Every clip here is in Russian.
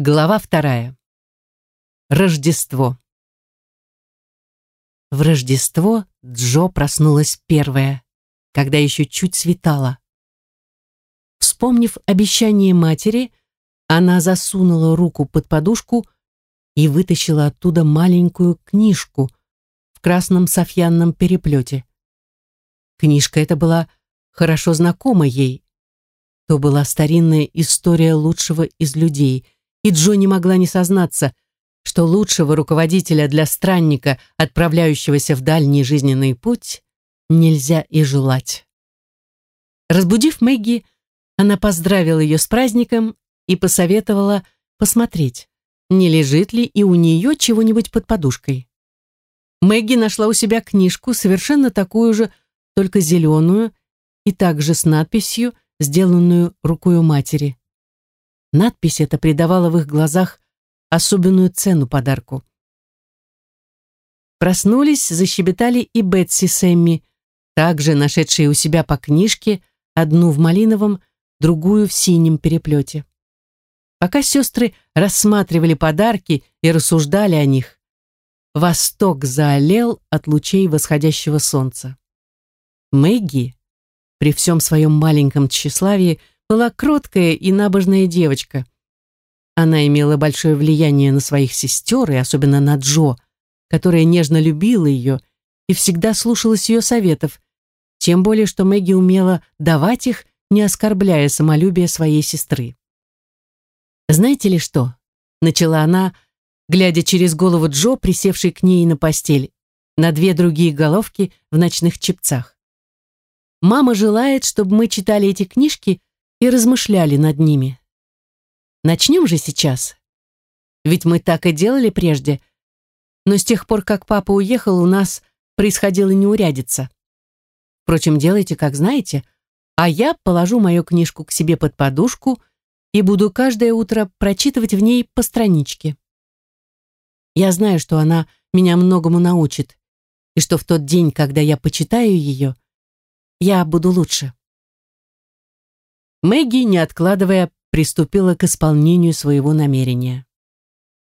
Глава вторая. Рождество. В Рождество Джо проснулась первая, когда еще чуть светало. Вспомнив обещание матери, она засунула руку под подушку и вытащила оттуда маленькую книжку в красном софьянном переплете. Книжка эта была хорошо знакома ей. То была старинная история лучшего из людей — и Джо не могла не сознаться, что лучшего руководителя для странника, отправляющегося в дальний жизненный путь, нельзя и желать. Разбудив Мэгги, она поздравила ее с праздником и посоветовала посмотреть, не лежит ли и у нее чего-нибудь под подушкой. Мэгги нашла у себя книжку, совершенно такую же, только зеленую, и также с надписью, сделанную рукой матери. Надпись эта придавала в их глазах особенную цену подарку. Проснулись, защебетали и Бетси с Эмми, также нашедшие у себя по книжке, одну в малиновом, другую в синем переплете. Пока сестры рассматривали подарки и рассуждали о них, восток заолел от лучей восходящего солнца. Мэгги, при всем своем маленьком тщеславии, была кроткая и набожная девочка. Она имела большое влияние на своих сестер и особенно на Джо, которая нежно любила ее и всегда слушалась ее советов, тем более что Мэгги умела давать их, не оскорбляя самолюбие своей сестры. «Знаете ли что?» — начала она, глядя через голову Джо, присевшей к ней на постель, на две другие головки в ночных чепцах. «Мама желает, чтобы мы читали эти книжки и размышляли над ними. Начнем же сейчас. Ведь мы так и делали прежде. Но с тех пор, как папа уехал, у нас происходило неурядица. Впрочем, делайте, как знаете, а я положу мою книжку к себе под подушку и буду каждое утро прочитывать в ней по страничке. Я знаю, что она меня многому научит, и что в тот день, когда я почитаю ее, я буду лучше. Мэгги, не откладывая, приступила к исполнению своего намерения.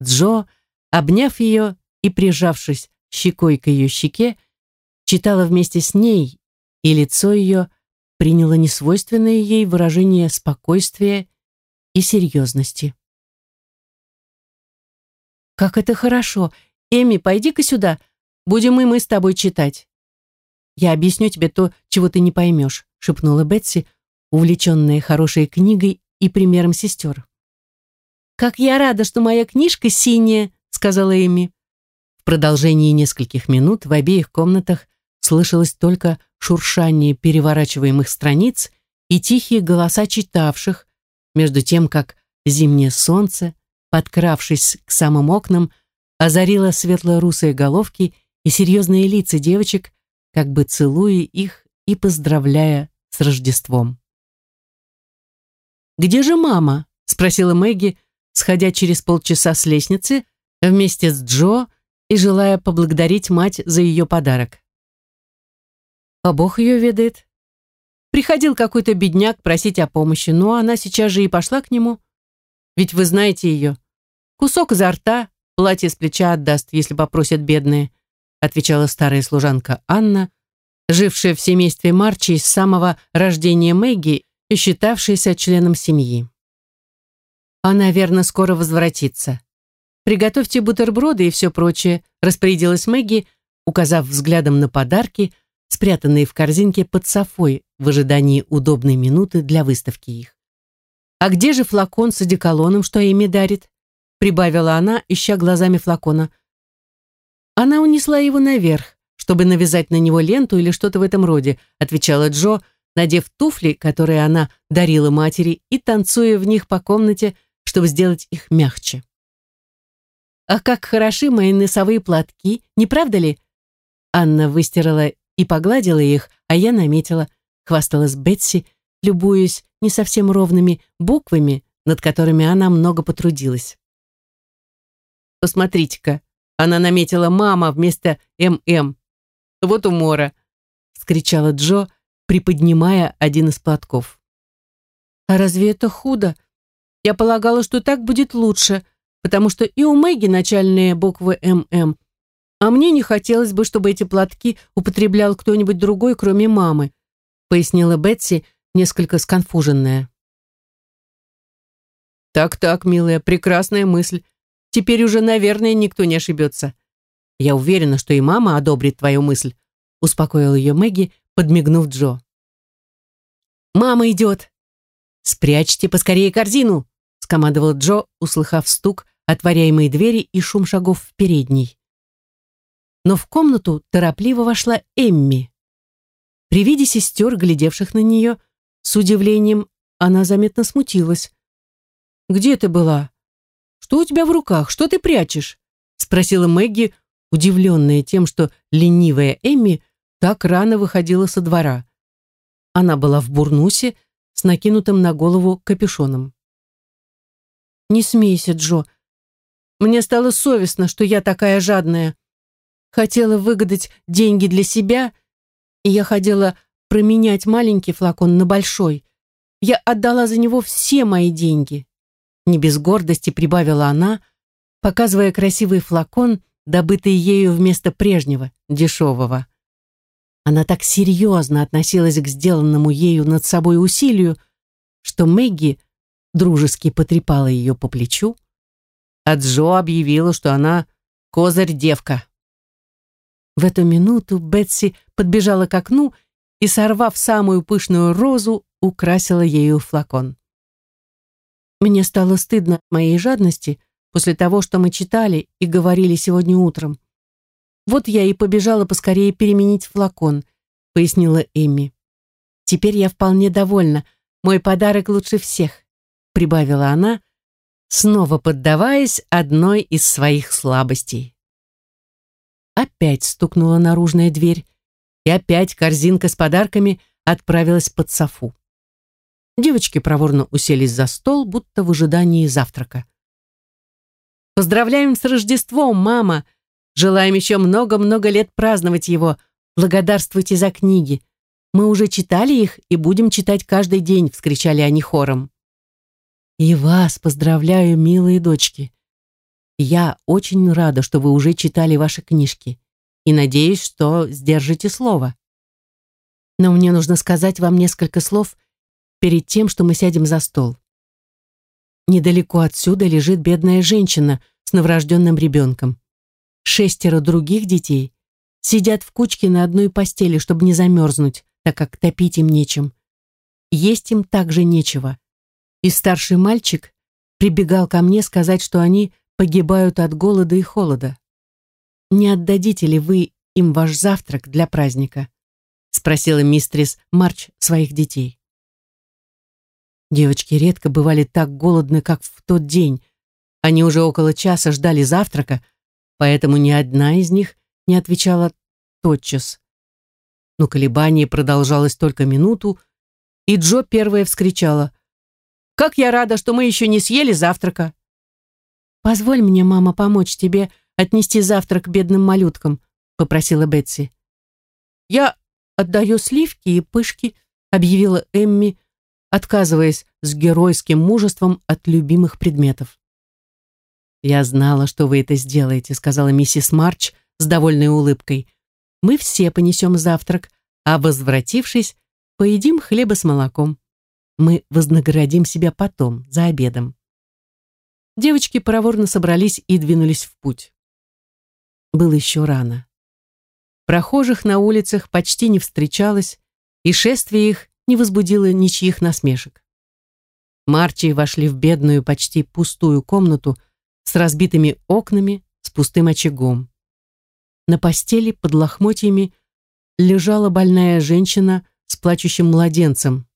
Джо, обняв ее и прижавшись щекой к ее щеке, читала вместе с ней, и лицо ее приняло несвойственное ей выражение спокойствия и серьезности. «Как это хорошо! Эми, пойди-ка сюда, будем и мы с тобой читать. Я объясню тебе то, чего ты не поймешь», шепнула Бетси, увлеченная хорошей книгой и примером сестер. «Как я рада, что моя книжка синяя», — сказала Эми. В продолжении нескольких минут в обеих комнатах слышалось только шуршание переворачиваемых страниц и тихие голоса читавших, между тем, как зимнее солнце, подкравшись к самым окнам, озарило светло-русые головки и серьезные лица девочек, как бы целуя их и поздравляя с Рождеством. «Где же мама?» — спросила Мэгги, сходя через полчаса с лестницы вместе с Джо и желая поблагодарить мать за ее подарок. «А Бог ее ведает». Приходил какой-то бедняк просить о помощи, но она сейчас же и пошла к нему. Ведь вы знаете ее. Кусок изо рта, платье с плеча отдаст, если попросят бедные, отвечала старая служанка Анна, жившая в семействе Марчи с самого рождения Мэгги и считавшаяся членом семьи. Она, верно, скоро возвратится. Приготовьте бутерброды и все прочее, распорядилась Мэгги, указав взглядом на подарки, спрятанные в корзинке под софой в ожидании удобной минуты для выставки их. «А где же флакон с одеколоном, что Эми дарит?» прибавила она, ища глазами флакона. Она унесла его наверх, чтобы навязать на него ленту или что-то в этом роде, отвечала Джо, надев туфли, которые она дарила матери, и танцуя в них по комнате, чтобы сделать их мягче. «Ах, как хороши мои носовые платки, не правда ли?» Анна выстирала и погладила их, а я наметила, хвасталась Бетси, любуясь не совсем ровными буквами, над которыми она много потрудилась. «Посмотрите-ка, она наметила «мама» вместо «ММ». Вот умора!» — скричала Джо, приподнимая один из платков. «А разве это худо? Я полагала, что так будет лучше, потому что и у Мэгги начальные буквы ММ, а мне не хотелось бы, чтобы эти платки употреблял кто-нибудь другой, кроме мамы, пояснила Бетси, несколько сконфуженная. Так-так, милая, прекрасная мысль. Теперь уже, наверное, никто не ошибется. Я уверена, что и мама одобрит твою мысль, успокоил ее Мэгги, подмигнув Джо. «Мама идет!» «Спрячьте поскорее корзину!» скомандовал Джо, услыхав стук, отворяемые двери и шум шагов в передней. Но в комнату торопливо вошла Эмми. При виде сестер, глядевших на нее, с удивлением она заметно смутилась. «Где ты была? Что у тебя в руках? Что ты прячешь?» спросила Мэгги, удивленная тем, что ленивая Эмми так рано выходила со двора. Она была в бурнусе с накинутым на голову капюшоном. «Не смейся, Джо. Мне стало совестно, что я такая жадная. Хотела выгадать деньги для себя, и я хотела променять маленький флакон на большой. Я отдала за него все мои деньги». Не без гордости прибавила она, показывая красивый флакон, добытый ею вместо прежнего, дешевого. Она так серьезно относилась к сделанному ею над собой усилию, что Мэгги дружески потрепала ее по плечу, а Джо объявила, что она козырь-девка. В эту минуту Бетси подбежала к окну и, сорвав самую пышную розу, украсила ею флакон. Мне стало стыдно моей жадности после того, что мы читали и говорили сегодня утром. Вот я и побежала поскорее переменить флакон, пояснила Эми. Теперь я вполне довольна. Мой подарок лучше всех прибавила она, снова поддаваясь одной из своих слабостей. Опять стукнула наружная дверь, и опять корзинка с подарками отправилась под софу. Девочки проворно уселись за стол, будто в ожидании завтрака. «Поздравляем с Рождеством, мама! Желаем еще много-много лет праздновать его. Благодарствуйте за книги. Мы уже читали их и будем читать каждый день», — вскричали они хором. И вас поздравляю, милые дочки. Я очень рада, что вы уже читали ваши книжки и надеюсь, что сдержите слово. Но мне нужно сказать вам несколько слов перед тем, что мы сядем за стол. Недалеко отсюда лежит бедная женщина с новорожденным ребенком. Шестеро других детей сидят в кучке на одной постели, чтобы не замерзнуть, так как топить им нечем. Есть им также нечего и старший мальчик прибегал ко мне сказать, что они погибают от голода и холода. «Не отдадите ли вы им ваш завтрак для праздника?» спросила мистрис Марч своих детей. Девочки редко бывали так голодны, как в тот день. Они уже около часа ждали завтрака, поэтому ни одна из них не отвечала тотчас. Но колебание продолжалось только минуту, и Джо первая вскричала как я рада, что мы еще не съели завтрака. Позволь мне, мама, помочь тебе отнести завтрак бедным малюткам, попросила Бетси. Я отдаю сливки и пышки, объявила Эмми, отказываясь с геройским мужеством от любимых предметов. «Я знала, что вы это сделаете», — сказала миссис Марч с довольной улыбкой. «Мы все понесем завтрак, а, возвратившись, поедим хлеба с молоком». Мы вознаградим себя потом, за обедом. Девочки проворно собрались и двинулись в путь. Было еще рано. Прохожих на улицах почти не встречалось, и шествие их не возбудило ничьих насмешек. Марчи вошли в бедную, почти пустую комнату с разбитыми окнами, с пустым очагом. На постели под лохмотьями лежала больная женщина с плачущим младенцем,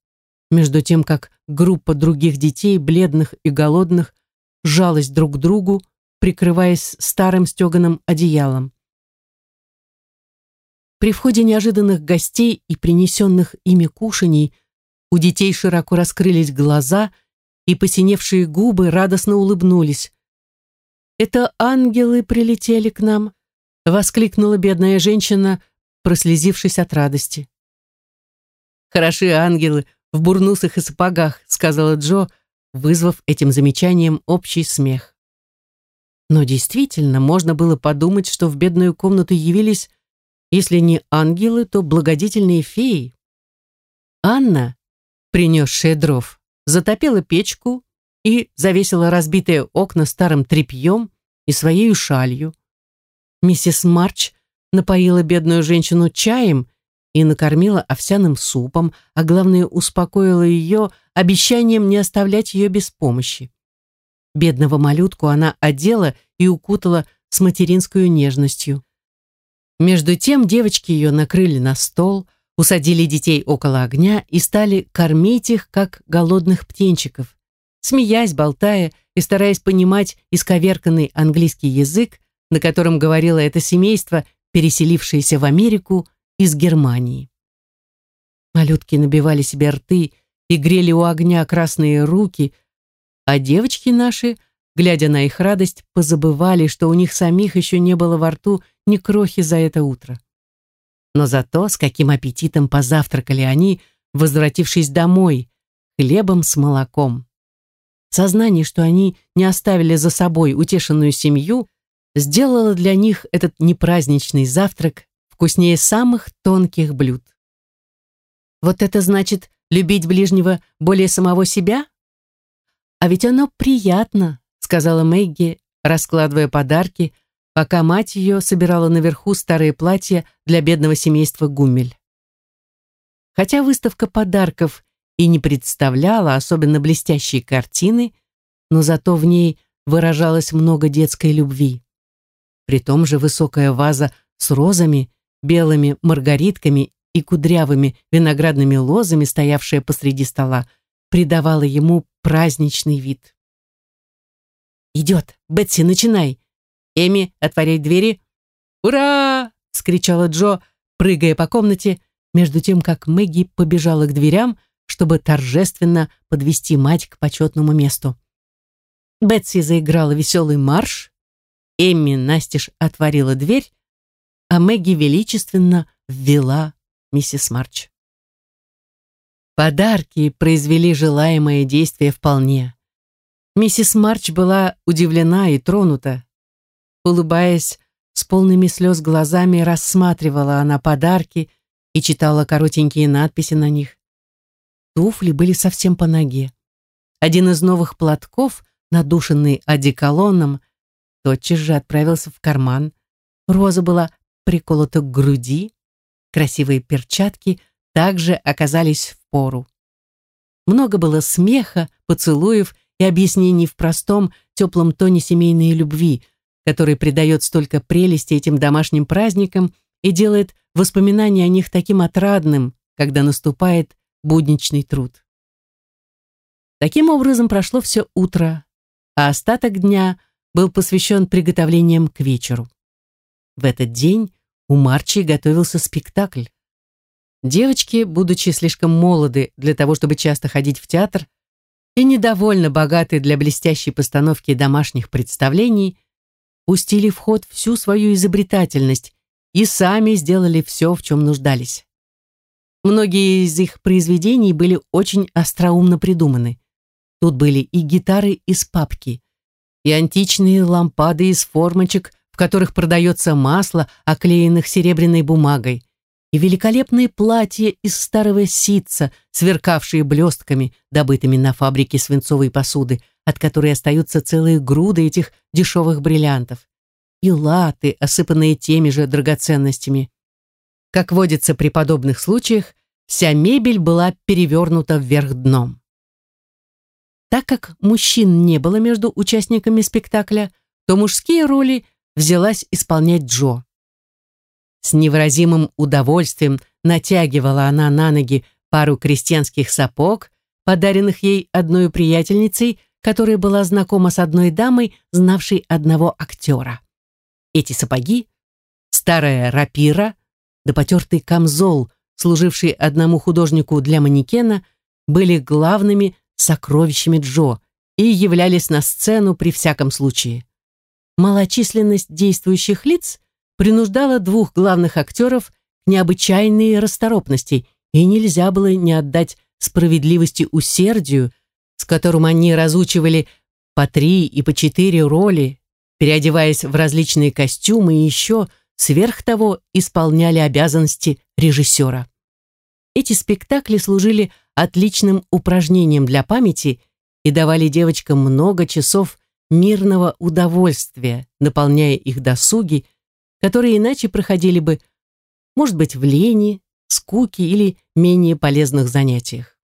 между тем как группа других детей, бледных и голодных, жалась друг к другу, прикрываясь старым стеганым одеялом. При входе неожиданных гостей и принесенных ими кушаний у детей широко раскрылись глаза, и посиневшие губы радостно улыбнулись. «Это ангелы прилетели к нам», — воскликнула бедная женщина, прослезившись от радости. «Хороши ангелы, в бурнусах и сапогах», — сказала Джо, вызвав этим замечанием общий смех. Но действительно, можно было подумать, что в бедную комнату явились, если не ангелы, то благодетельные феи. Анна, принесшая дров, затопила печку и завесила разбитые окна старым тряпьем и своей шалью. Миссис Марч напоила бедную женщину чаем и накормила овсяным супом, а главное, успокоила ее обещанием не оставлять ее без помощи. Бедного малютку она одела и укутала с материнской нежностью. Между тем девочки ее накрыли на стол, усадили детей около огня и стали кормить их, как голодных птенчиков. Смеясь, болтая и стараясь понимать исковерканный английский язык, на котором говорило это семейство, переселившееся в Америку из Германии. Малютки набивали себе рты и грели у огня красные руки, а девочки наши, глядя на их радость, позабывали, что у них самих еще не было во рту ни крохи за это утро. Но зато с каким аппетитом позавтракали они, возвратившись домой, хлебом с молоком. Сознание, что они не оставили за собой утешенную семью, сделало для них этот непраздничный завтрак вкуснее самых тонких блюд. Вот это значит любить ближнего более самого себя? А ведь оно приятно, сказала Мэгги, раскладывая подарки, пока мать ее собирала наверху старые платья для бедного семейства Гумель. Хотя выставка подарков и не представляла особенно блестящие картины, но зато в ней выражалось много детской любви. При том же высокая ваза с розами, белыми маргаритками и кудрявыми виноградными лозами, стоявшая посреди стола, придавала ему праздничный вид. «Идет! Бетси, начинай! Эми, отворяй двери!» «Ура!» — скричала Джо, прыгая по комнате, между тем, как Мэгги побежала к дверям, чтобы торжественно подвести мать к почетному месту. Бетси заиграла веселый марш, Эмми настежь отворила дверь, а Мэгги величественно ввела миссис Марч. Подарки произвели желаемое действие вполне. Миссис Марч была удивлена и тронута. Улыбаясь, с полными слез глазами рассматривала она подарки и читала коротенькие надписи на них. Туфли были совсем по ноге. Один из новых платков, надушенный одеколоном, тотчас же отправился в карман. Роза была приколота к груди. Красивые перчатки также оказались в пору. Много было смеха, поцелуев и объяснений в простом, теплом тоне семейной любви, который придает столько прелести этим домашним праздникам и делает воспоминания о них таким отрадным, когда наступает будничный труд. Таким образом прошло все утро, а остаток дня был посвящен приготовлениям к вечеру. В этот день у Марчи готовился спектакль. Девочки, будучи слишком молоды для того, чтобы часто ходить в театр, и недовольно богаты для блестящей постановки домашних представлений, пустили в ход всю свою изобретательность и сами сделали все, в чем нуждались. Многие из их произведений были очень остроумно придуманы. Тут были и гитары из папки, и античные лампады из формочек, в которых продается масло, оклеенных серебряной бумагой, и великолепные платья из старого ситца, сверкавшие блестками, добытыми на фабрике свинцовой посуды, от которой остаются целые груды этих дешевых бриллиантов, и латы, осыпанные теми же драгоценностями. Как водится при подобных случаях, вся мебель была перевернута вверх дном. Так как мужчин не было между участниками спектакля, то мужские роли взялась исполнять Джо. С невыразимым удовольствием натягивала она на ноги пару крестьянских сапог, подаренных ей одной приятельницей, которая была знакома с одной дамой, знавшей одного актера. Эти сапоги, старая рапира, да потертый камзол, служивший одному художнику для манекена, были главными сокровищами Джо и являлись на сцену при всяком случае. Малочисленность действующих лиц принуждала двух главных актеров к необычайной расторопности, и нельзя было не отдать справедливости усердию, с которым они разучивали по три и по четыре роли, переодеваясь в различные костюмы и еще, сверх того, исполняли обязанности режиссера. Эти спектакли служили отличным упражнением для памяти и давали девочкам много часов мирного удовольствия, наполняя их досуги, которые иначе проходили бы, может быть, в лени, скуке или менее полезных занятиях.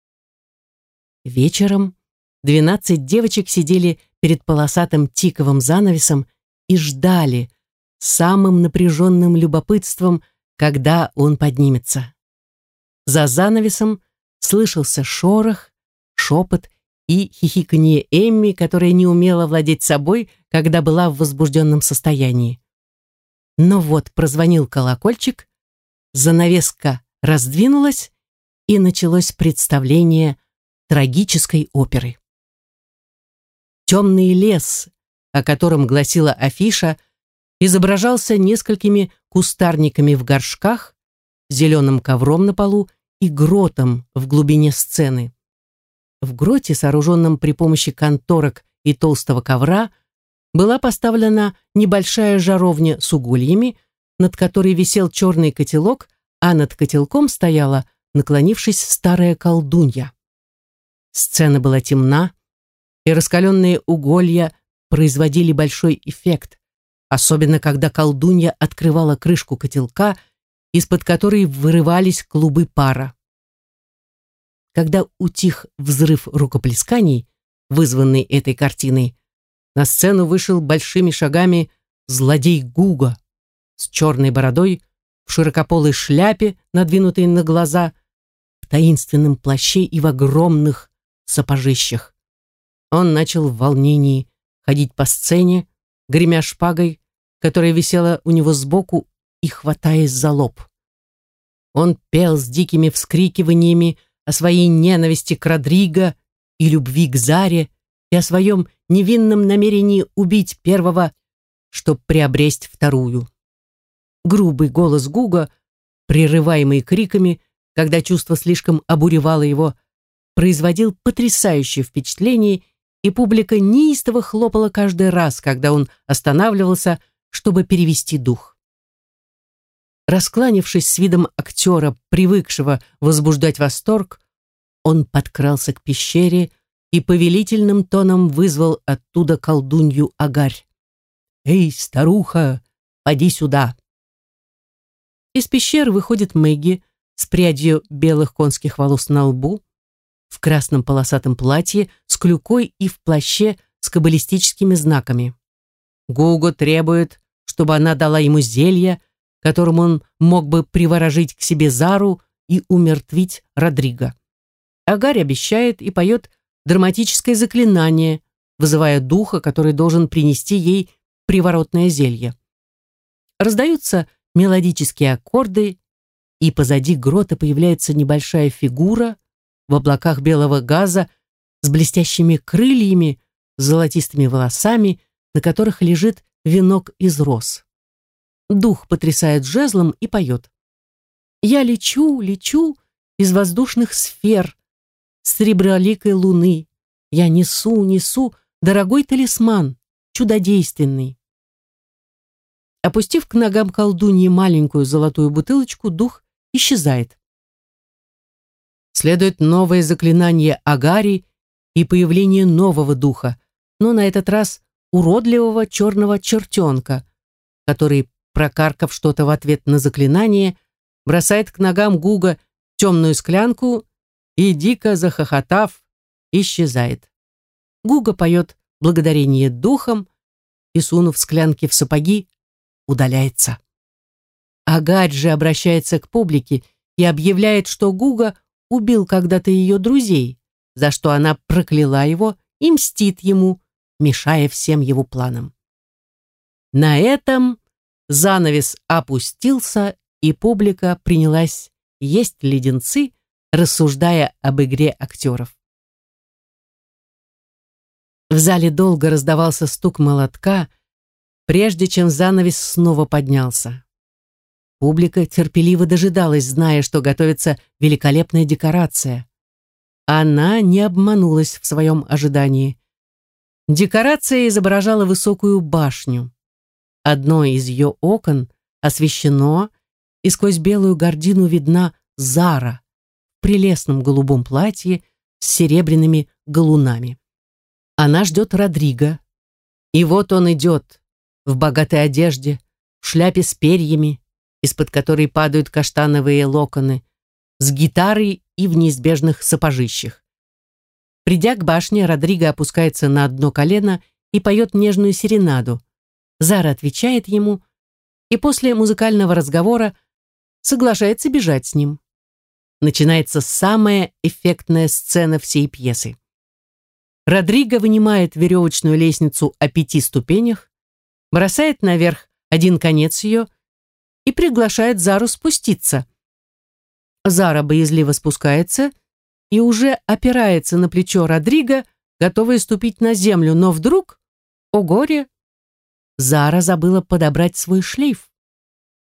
Вечером двенадцать девочек сидели перед полосатым тиковым занавесом и ждали самым напряженным любопытством, когда он поднимется. За занавесом слышался шорох, шепот и хихиканье Эмми, которая не умела владеть собой, когда была в возбужденном состоянии. Но вот прозвонил колокольчик, занавеска раздвинулась, и началось представление трагической оперы. Темный лес, о котором гласила афиша, изображался несколькими кустарниками в горшках, зеленым ковром на полу и гротом в глубине сцены. В гроте, сооруженном при помощи конторок и толстого ковра, была поставлена небольшая жаровня с угольями, над которой висел черный котелок, а над котелком стояла, наклонившись, старая колдунья. Сцена была темна, и раскаленные уголья производили большой эффект, особенно когда колдунья открывала крышку котелка, из-под которой вырывались клубы пара. Когда утих взрыв рукоплесканий, вызванный этой картиной, на сцену вышел большими шагами злодей Гуга с черной бородой, в широкополой шляпе, надвинутой на глаза, в таинственном плаще и в огромных сапожищах. Он начал в волнении ходить по сцене, гремя шпагой, которая висела у него сбоку и хватаясь за лоб. Он пел с дикими вскрикиваниями о своей ненависти к Родриго и любви к Заре и о своем невинном намерении убить первого, чтобы приобресть вторую грубый голос Гуга, прерываемый криками, когда чувство слишком обуревало его, производил потрясающее впечатление, и публика неистово хлопала каждый раз, когда он останавливался, чтобы перевести дух. Раскланившись с видом актера, привыкшего возбуждать восторг, он подкрался к пещере и повелительным тоном вызвал оттуда колдунью Агарь. «Эй, старуха, поди сюда!» Из пещеры выходит Мэгги с прядью белых конских волос на лбу, в красном полосатом платье, с клюкой и в плаще с каббалистическими знаками. Гуго требует, чтобы она дала ему зелье, которым он мог бы приворожить к себе Зару и умертвить Родриго. Агарь обещает и поет драматическое заклинание, вызывая духа, который должен принести ей приворотное зелье. Раздаются мелодические аккорды, и позади грота появляется небольшая фигура в облаках белого газа с блестящими крыльями, с золотистыми волосами, на которых лежит венок из роз. Дух потрясает жезлом и поет. «Я лечу, лечу из воздушных сфер, среброликой луны. Я несу, несу дорогой талисман, чудодейственный. Опустив к ногам колдуньи маленькую золотую бутылочку, дух исчезает. Следует новое заклинание Агари и появление нового духа, но на этот раз уродливого черного чертенка, который, прокаркав что-то в ответ на заклинание, бросает к ногам Гуга темную склянку и, дико захохотав, исчезает. Гуга поет благодарение духам и, сунув склянки в сапоги, удаляется. Агарь же обращается к публике и объявляет, что Гуга убил когда-то ее друзей, за что она прокляла его и мстит ему, мешая всем его планам. На этом занавес опустился, и публика принялась есть леденцы, рассуждая об игре актеров. В зале долго раздавался стук молотка, прежде чем занавес снова поднялся. Публика терпеливо дожидалась, зная, что готовится великолепная декорация. Она не обманулась в своем ожидании. Декорация изображала высокую башню. Одно из ее окон освещено, и сквозь белую гордину видна Зара в прелестном голубом платье с серебряными галунами. Она ждет Родриго. И вот он идет в богатой одежде, в шляпе с перьями, из-под которой падают каштановые локоны, с гитарой и в неизбежных сапожищах. Придя к башне, Родриго опускается на одно колено и поет нежную серенаду. Зара отвечает ему и после музыкального разговора соглашается бежать с ним. Начинается самая эффектная сцена всей пьесы. Родриго вынимает веревочную лестницу о пяти ступенях, бросает наверх один конец ее и приглашает Зару спуститься. Зара боязливо спускается и уже опирается на плечо Родриго, готовая ступить на землю, но вдруг, о горе, Зара забыла подобрать свой шлейф.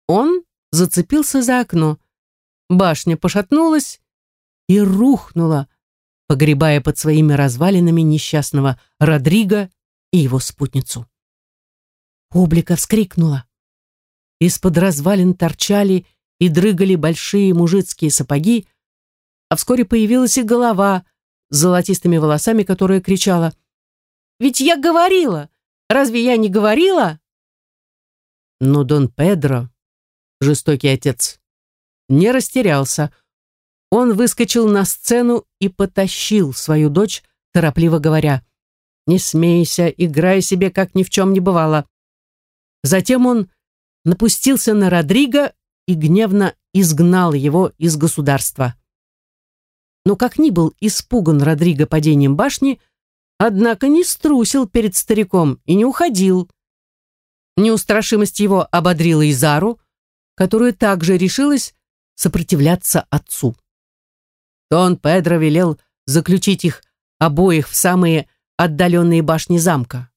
Он зацепился за окно. Башня пошатнулась и рухнула, погребая под своими развалинами несчастного Родриго и его спутницу. Публика вскрикнула. Из-под развалин торчали и дрыгали большие мужицкие сапоги, а вскоре появилась и голова с золотистыми волосами, которая кричала «Ведь я говорила! Разве я не говорила?» Но Дон Педро, жестокий отец, не растерялся. Он выскочил на сцену и потащил свою дочь, торопливо говоря «Не смейся, играй себе, как ни в чем не бывало». Затем он напустился на Родриго и гневно изгнал его из государства. Но как ни был испуган Родриго падением башни, однако не струсил перед стариком и не уходил. Неустрашимость его ободрила Изару, которая также решилась сопротивляться отцу. Дон Педро велел заключить их обоих в самые отдаленные башни замка.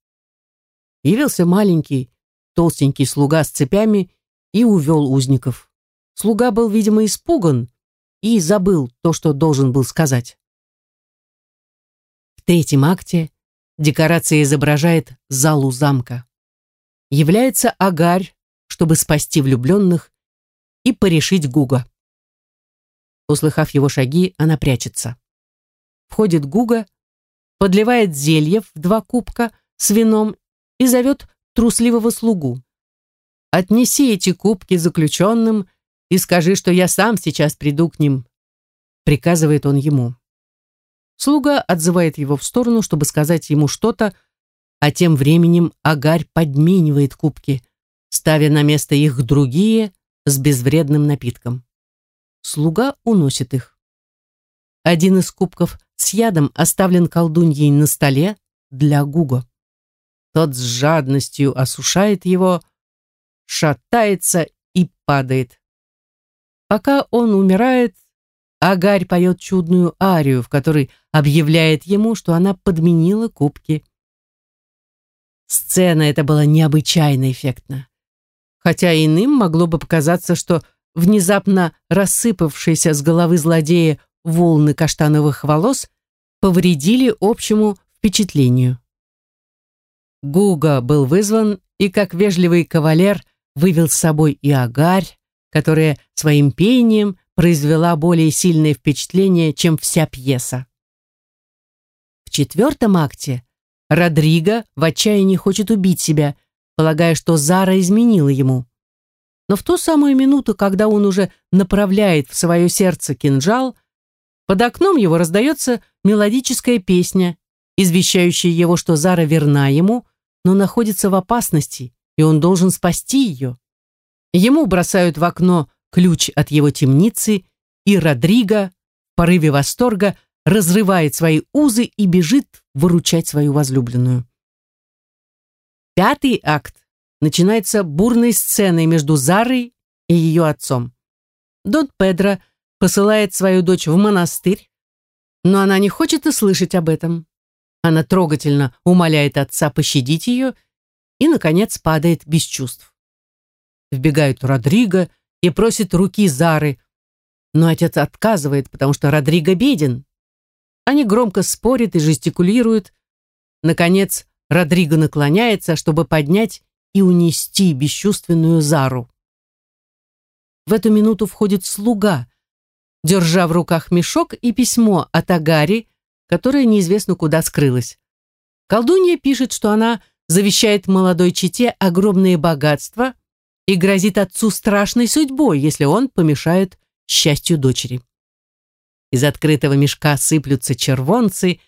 Явился маленький, толстенький слуга с цепями и увел узников. Слуга был, видимо, испуган и забыл то, что должен был сказать. В третьем акте декорация изображает залу замка. Является Агарь, чтобы спасти влюбленных и порешить Гуга. Услыхав его шаги, она прячется. Входит Гуга, подливает зелье в два кубка с вином и зовет трусливого слугу. «Отнеси эти кубки заключенным и скажи, что я сам сейчас приду к ним», приказывает он ему. Слуга отзывает его в сторону, чтобы сказать ему что-то, а тем временем Агарь подменивает кубки, ставя на место их другие с безвредным напитком. Слуга уносит их. Один из кубков с ядом оставлен колдуньей на столе для Гуго. Тот с жадностью осушает его, шатается и падает. Пока он умирает, Агарь поет чудную арию, в которой объявляет ему, что она подменила кубки. Сцена эта была необычайно эффектна. Хотя иным могло бы показаться, что внезапно рассыпавшиеся с головы злодея волны каштановых волос повредили общему впечатлению. Гуга был вызван и, как вежливый кавалер, вывел с собой и Агарь, которая своим пением произвела более сильное впечатление, чем вся пьеса. В четвертом акте Родриго в отчаянии хочет убить себя, полагая, что Зара изменила ему. Но в ту самую минуту, когда он уже направляет в свое сердце кинжал, под окном его раздается мелодическая песня, извещающая его, что Зара верна ему, но находится в опасности, и он должен спасти ее. Ему бросают в окно ключ от его темницы, и Родриго в порыве восторга разрывает свои узы и бежит выручать свою возлюбленную. Пятый акт начинается бурной сценой между Зарой и ее отцом. Дон Педро посылает свою дочь в монастырь, но она не хочет и слышать об этом. Она трогательно умоляет отца пощадить ее и, наконец, падает без чувств. Вбегает Родриго и просит руки Зары, но отец отказывает, потому что Родриго беден. Они громко спорят и жестикулируют. Наконец, Родриго наклоняется, чтобы поднять и унести бесчувственную Зару. В эту минуту входит слуга, держа в руках мешок и письмо от Агари, которое неизвестно куда скрылось. Колдунья пишет, что она завещает молодой чете огромные богатства и грозит отцу страшной судьбой, если он помешает счастью дочери. Из открытого мешка сыплются червонцы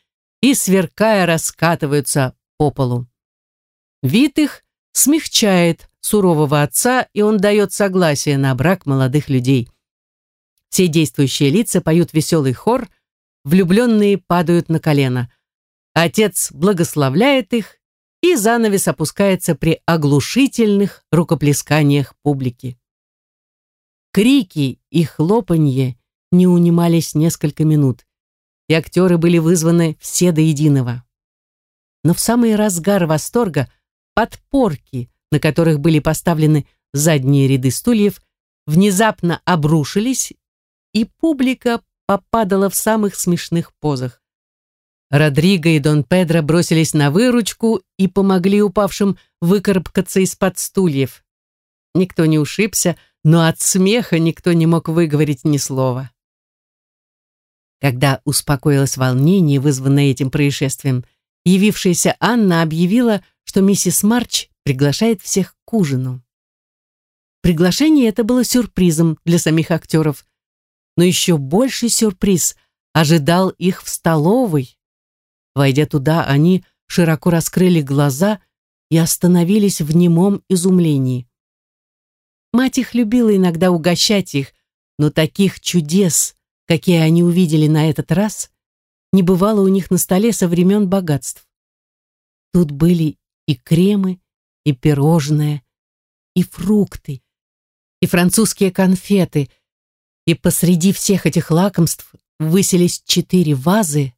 и, сверкая, раскатываются по полу. Вид их смягчает сурового отца, и он дает согласие на брак молодых людей. Все действующие лица поют веселый хор, влюбленные падают на колено. Отец благословляет их, и занавес опускается при оглушительных рукоплесканиях публики. Крики и хлопанье не унимались несколько минут, и актеры были вызваны все до единого. Но в самый разгар восторга подпорки, на которых были поставлены задние ряды стульев, внезапно обрушились, и публика попадала в самых смешных позах. Родриго и Дон Педро бросились на выручку и помогли упавшим выкарабкаться из-под стульев. Никто не ушибся, но от смеха никто не мог выговорить ни слова. Когда успокоилось волнение, вызванное этим происшествием, явившаяся Анна объявила, что миссис Марч приглашает всех к ужину. Приглашение это было сюрпризом для самих актеров, но еще больший сюрприз ожидал их в столовой. Войдя туда, они широко раскрыли глаза и остановились в немом изумлении. Мать их любила иногда угощать их, но таких чудес, какие они увидели на этот раз, не бывало у них на столе со времен богатств. Тут были и кремы, и пирожные, и фрукты, и французские конфеты, и посреди всех этих лакомств высились четыре вазы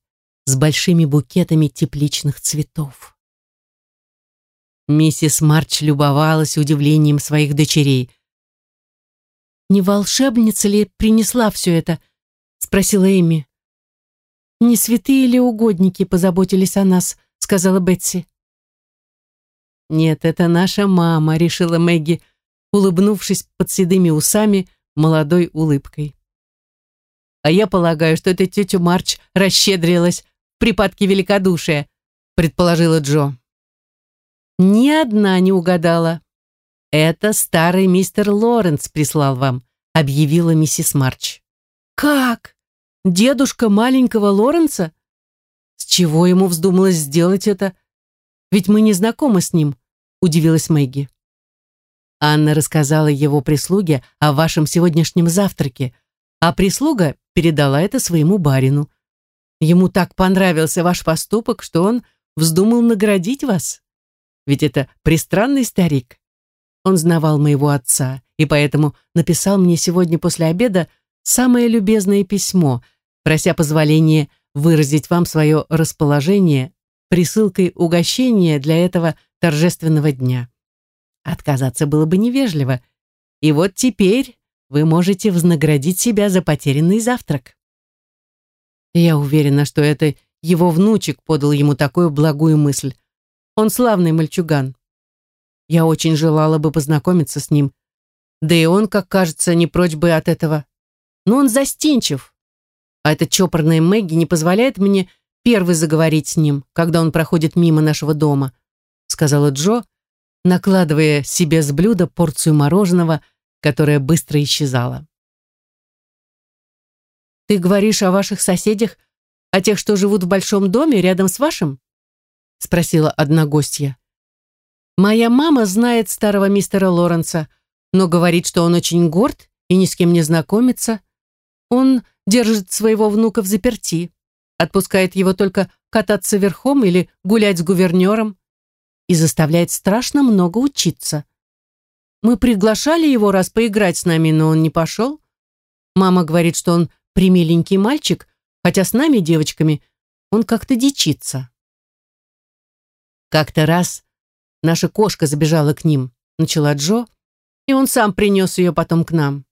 с большими букетами тепличных цветов. Миссис Марч любовалась удивлением своих дочерей. «Не волшебница ли принесла все это?» — спросила Эми. «Не святые ли угодники позаботились о нас?» — сказала Бетси. «Нет, это наша мама», — решила Мэгги, улыбнувшись под седыми усами молодой улыбкой. «А я полагаю, что эта тетя Марч расщедрилась в припадке великодушия», — предположила Джо. «Ни одна не угадала», «Это старый мистер Лоренс прислал вам», — объявила миссис Марч. «Как? Дедушка маленького Лоренса? С чего ему вздумалось сделать это? Ведь мы не знакомы с ним», — удивилась Мэгги. Анна рассказала его прислуге о вашем сегодняшнем завтраке, а прислуга передала это своему барину. Ему так понравился ваш поступок, что он вздумал наградить вас. Ведь это пристранный старик. Он знавал моего отца и поэтому написал мне сегодня после обеда самое любезное письмо, прося позволения выразить вам свое расположение присылкой угощения для этого торжественного дня. Отказаться было бы невежливо. И вот теперь вы можете вознаградить себя за потерянный завтрак. Я уверена, что это его внучек подал ему такую благую мысль. Он славный мальчуган. Я очень желала бы познакомиться с ним. Да и он, как кажется, не прочь бы от этого. Но он застенчив. А эта чопорная Мэгги не позволяет мне первой заговорить с ним, когда он проходит мимо нашего дома, сказала Джо, накладывая себе с блюда порцию мороженого, которое быстро исчезало. «Ты говоришь о ваших соседях, о тех, что живут в большом доме рядом с вашим?» спросила одна гостья. Моя мама знает старого мистера Лоренса, но говорит, что он очень горд и ни с кем не знакомится. Он держит своего внука в заперти, отпускает его только кататься верхом или гулять с гувернером и заставляет страшно много учиться. Мы приглашали его раз поиграть с нами, но он не пошел. Мама говорит, что он примиленький мальчик, хотя с нами, девочками, он как-то дичится. Как-то раз Наша кошка забежала к ним, начала Джо, и он сам принес ее потом к нам.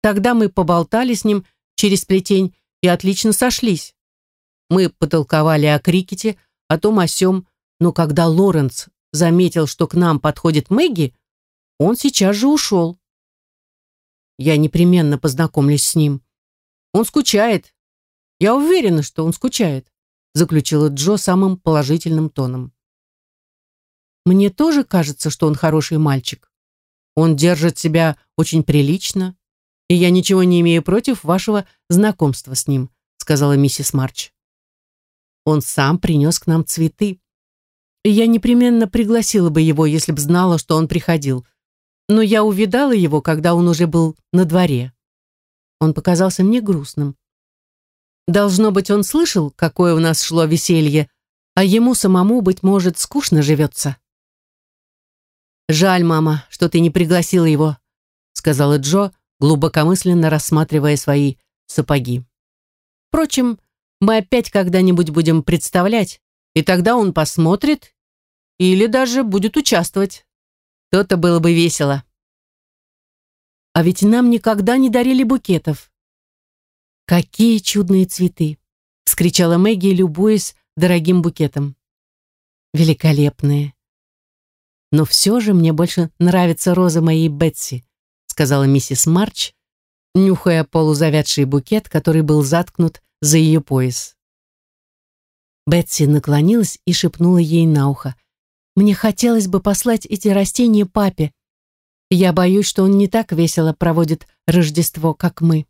Тогда мы поболтали с ним через плетень и отлично сошлись. Мы потолковали о крикете, о том о сём, но когда Лоренс заметил, что к нам подходит Мэгги, он сейчас же ушел. Я непременно познакомлюсь с ним. Он скучает. Я уверена, что он скучает, заключила Джо самым положительным тоном. Мне тоже кажется, что он хороший мальчик. Он держит себя очень прилично, и я ничего не имею против вашего знакомства с ним, сказала миссис Марч. Он сам принес к нам цветы. Я непременно пригласила бы его, если б знала, что он приходил. Но я увидала его, когда он уже был на дворе. Он показался мне грустным. Должно быть, он слышал, какое у нас шло веселье, а ему самому, быть может, скучно живется. «Жаль, мама, что ты не пригласила его», сказала Джо, глубокомысленно рассматривая свои сапоги. «Впрочем, мы опять когда-нибудь будем представлять, и тогда он посмотрит или даже будет участвовать. То-то было бы весело». «А ведь нам никогда не дарили букетов». «Какие чудные цветы!» — вскричала Мэгги, любуясь дорогим букетом. «Великолепные!» Но все же мне больше нравится роза моей Бетси, сказала миссис Марч, нюхая полузавядший букет, который был заткнут за ее пояс. Бетси наклонилась и шепнула ей на ухо. «Мне хотелось бы послать эти растения папе. Я боюсь, что он не так весело проводит Рождество, как мы».